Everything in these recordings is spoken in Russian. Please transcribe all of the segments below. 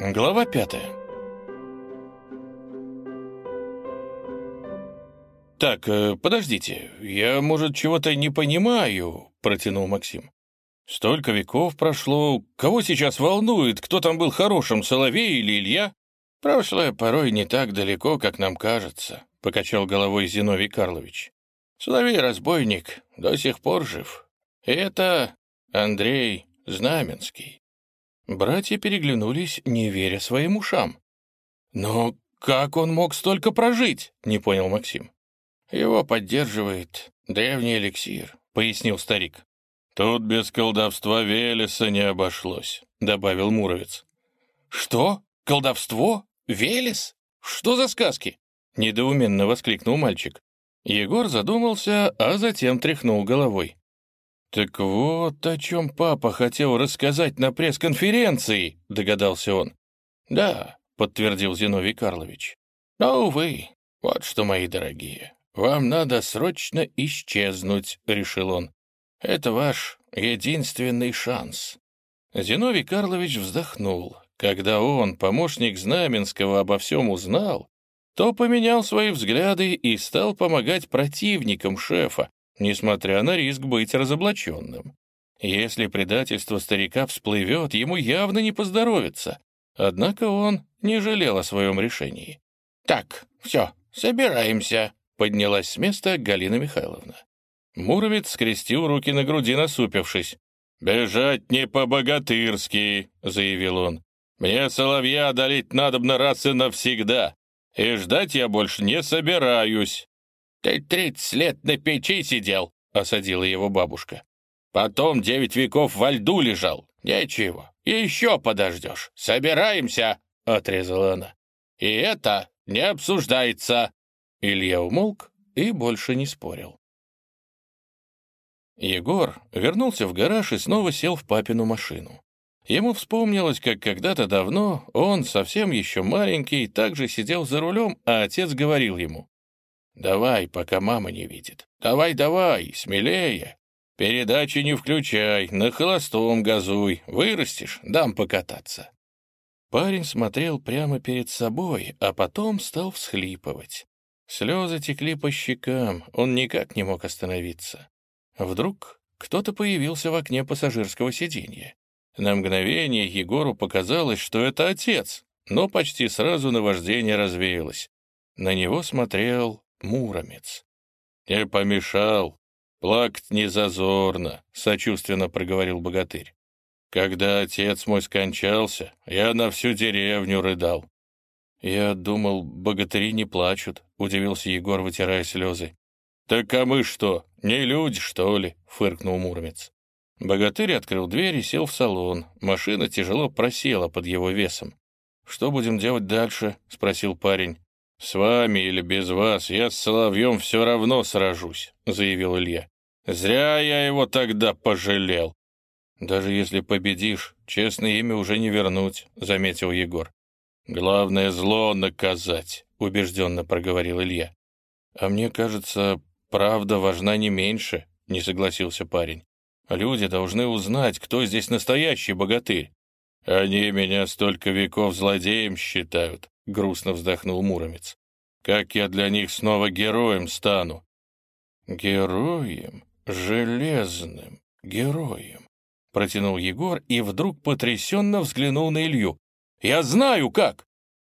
Глава пятая. «Так, э, подождите, я, может, чего-то не понимаю», — протянул Максим. «Столько веков прошло, кого сейчас волнует, кто там был хорошим, Соловей или Илья?» «Прошлое порой не так далеко, как нам кажется», — покачал головой Зиновий Карлович. «Соловей-разбойник до сих пор жив. Это Андрей Знаменский». Братья переглянулись, не веря своим ушам. «Но как он мог столько прожить?» — не понял Максим. «Его поддерживает древний эликсир», — пояснил старик. «Тут без колдовства Велеса не обошлось», — добавил Муровец. «Что? Колдовство? Велес? Что за сказки?» — недоуменно воскликнул мальчик. Егор задумался, а затем тряхнул головой. «Так вот о чем папа хотел рассказать на пресс-конференции», — догадался он. «Да», — подтвердил Зиновий Карлович. «Но, увы, вот что, мои дорогие, «Вам надо срочно исчезнуть», — решил он. «Это ваш единственный шанс». Зиновий Карлович вздохнул. Когда он, помощник Знаменского, обо всем узнал, то поменял свои взгляды и стал помогать противникам шефа, несмотря на риск быть разоблаченным. Если предательство старика всплывет, ему явно не поздоровится. Однако он не жалел о своем решении. «Так, все, собираемся», Поднялась с места Галина Михайловна. Муромец скрестил руки на груди, насупившись. «Бежать не по-богатырски», — заявил он. «Мне соловья одолеть надобно раз и навсегда, и ждать я больше не собираюсь». «Ты тридцать лет на печи сидел», — осадила его бабушка. «Потом девять веков во льду лежал. Ничего, еще подождешь. Собираемся», — отрезала она. «И это не обсуждается». Илья умолк и больше не спорил. Егор вернулся в гараж и снова сел в папину машину. Ему вспомнилось, как когда-то давно он, совсем еще маленький, также сидел за рулем, а отец говорил ему, «Давай, пока мама не видит. Давай, давай, смелее. Передачи не включай, на холостом газуй. Вырастешь, дам покататься». Парень смотрел прямо перед собой, а потом стал всхлипывать. Слезы текли по щекам, он никак не мог остановиться. Вдруг кто-то появился в окне пассажирского сиденья. На мгновение Егору показалось, что это отец, но почти сразу наваждение развеялось. На него смотрел Муромец. «Не помешал, плакать не зазорно», — сочувственно проговорил богатырь. «Когда отец мой скончался, я на всю деревню рыдал. «Я думал, богатыри не плачут», — удивился Егор, вытирая слезы. «Так а мы что, не люди, что ли?» — фыркнул Муромец. Богатырь открыл дверь и сел в салон. Машина тяжело просела под его весом. «Что будем делать дальше?» — спросил парень. «С вами или без вас, я с Соловьем все равно сражусь», — заявил Илья. «Зря я его тогда пожалел». «Даже если победишь, честное имя уже не вернуть», — заметил Егор. «Главное зло наказать», — убежденно проговорил Илья. «А мне кажется, правда важна не меньше», — не согласился парень. «Люди должны узнать, кто здесь настоящий богатырь». «Они меня столько веков злодеем считают», — грустно вздохнул Муромец. «Как я для них снова героем стану?» «Героем? Железным героем», — протянул Егор и вдруг потрясенно взглянул на Илью. Я знаю как!»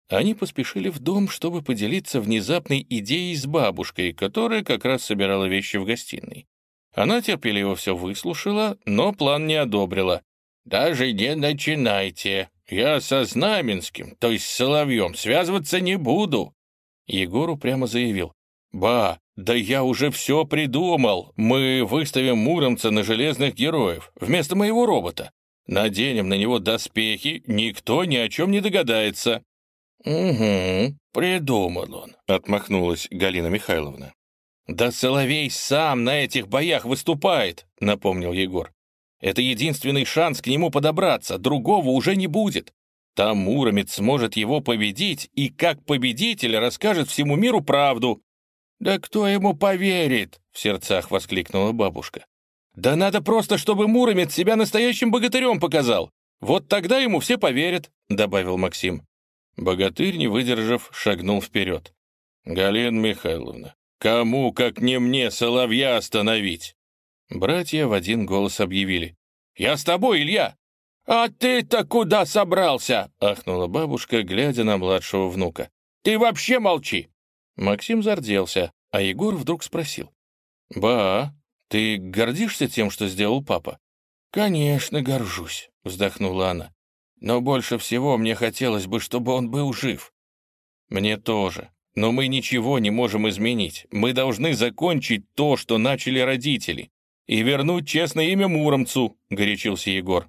Они поспешили в дом, чтобы поделиться внезапной идеей с бабушкой, которая как раз собирала вещи в гостиной. Она терпеливо все выслушала, но план не одобрила. «Даже не начинайте. Я со Знаменским, то есть с Соловьем, связываться не буду». Егору прямо заявил. «Ба, да я уже все придумал. Мы выставим Муромца на железных героев вместо моего робота. Наденем на него доспехи, никто ни о чем не догадается». «Угу, придумал он», — отмахнулась Галина Михайловна. «Да Соловей сам на этих боях выступает», — напомнил Егор. «Это единственный шанс к нему подобраться, другого уже не будет. Там Муромец сможет его победить и как победитель расскажет всему миру правду». «Да кто ему поверит?» — в сердцах воскликнула бабушка. «Да надо просто, чтобы Муромец себя настоящим богатырем показал. Вот тогда ему все поверят», — добавил Максим. Богатырь, не выдержав, шагнул вперед. «Галина Михайловна, кому, как не мне, соловья остановить?» Братья в один голос объявили. «Я с тобой, Илья!» «А ты-то куда собрался?» — ахнула бабушка, глядя на младшего внука. «Ты вообще молчи!» Максим зарделся, а Егор вдруг спросил. «Ба, ты гордишься тем, что сделал папа?» «Конечно, горжусь», — вздохнула она. «Но больше всего мне хотелось бы, чтобы он был жив». «Мне тоже. Но мы ничего не можем изменить. Мы должны закончить то, что начали родители, и вернуть честное имя Муромцу», — горячился Егор.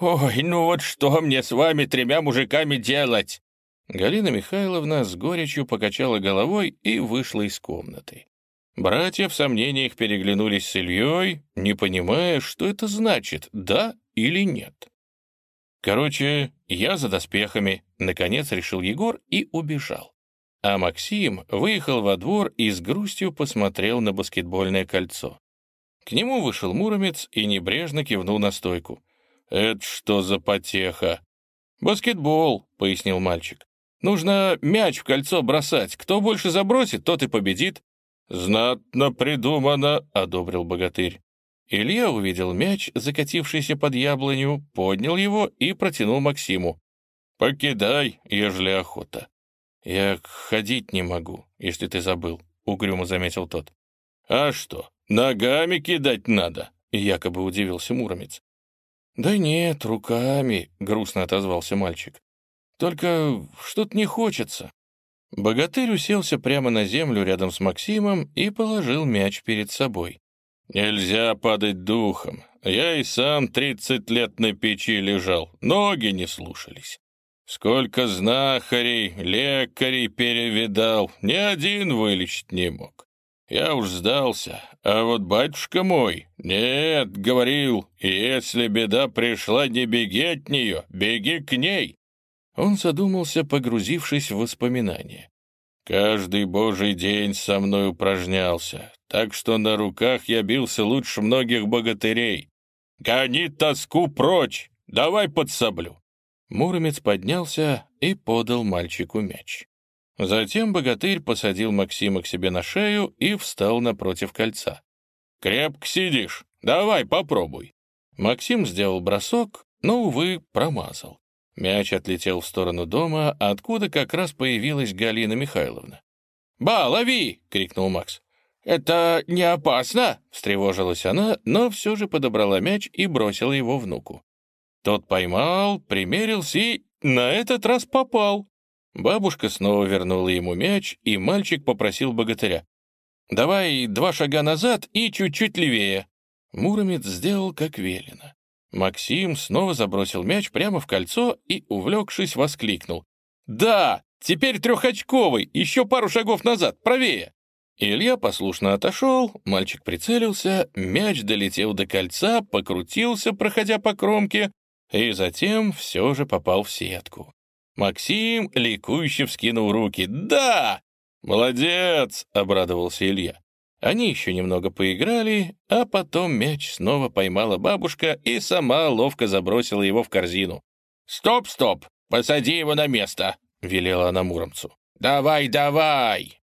«Ой, ну вот что мне с вами тремя мужиками делать?» Галина Михайловна с горечью покачала головой и вышла из комнаты. Братья в сомнениях переглянулись с Ильей, не понимая, что это значит, да или нет. Короче, я за доспехами, наконец решил Егор и убежал. А Максим выехал во двор и с грустью посмотрел на баскетбольное кольцо. К нему вышел Муромец и небрежно кивнул на стойку. «Это что за потеха?» «Баскетбол», — пояснил мальчик. «Нужно мяч в кольцо бросать. Кто больше забросит, тот и победит. «Знатно придумано», — одобрил богатырь. Илья увидел мяч, закатившийся под яблоню, поднял его и протянул Максиму. «Покидай, ежели охота». «Я ходить не могу, если ты забыл», — угрюмо заметил тот. «А что, ногами кидать надо?» — якобы удивился Муромец. «Да нет, руками», — грустно отозвался мальчик. «Только что-то не хочется». Богатырь уселся прямо на землю рядом с Максимом и положил мяч перед собой. «Нельзя падать духом. Я и сам тридцать лет на печи лежал, ноги не слушались. Сколько знахарей, лекарей перевидал, ни один вылечить не мог. Я уж сдался, а вот батюшка мой, нет, говорил, если беда пришла, не беги от нее, беги к ней. Он задумался, погрузившись в воспоминания. «Каждый божий день со мной упражнялся, так что на руках я бился лучше многих богатырей. Гони тоску прочь, давай подсоблю». Муромец поднялся и подал мальчику мяч. Затем богатырь посадил Максима к себе на шею и встал напротив кольца. «Крепко сидишь, давай попробуй». Максим сделал бросок, но, увы, промазал. Мяч отлетел в сторону дома, откуда как раз появилась Галина Михайловна. «Ба, лови!» — крикнул Макс. «Это не опасно?» — встревожилась она, но все же подобрала мяч и бросила его внуку. Тот поймал, примерился и на этот раз попал. Бабушка снова вернула ему мяч, и мальчик попросил богатыря. «Давай два шага назад и чуть-чуть левее». Муромец сделал, как велено. Максим снова забросил мяч прямо в кольцо и, увлекшись, воскликнул. «Да! Теперь трехочковый! Еще пару шагов назад, правее!» Илья послушно отошел, мальчик прицелился, мяч долетел до кольца, покрутился, проходя по кромке, и затем все же попал в сетку. Максим ликующе вскинул руки. «Да! Молодец!» — обрадовался Илья. Они еще немного поиграли, а потом мяч снова поймала бабушка и сама ловко забросила его в корзину. «Стоп, стоп! Посади его на место!» — велела она Муромцу. «Давай, давай!»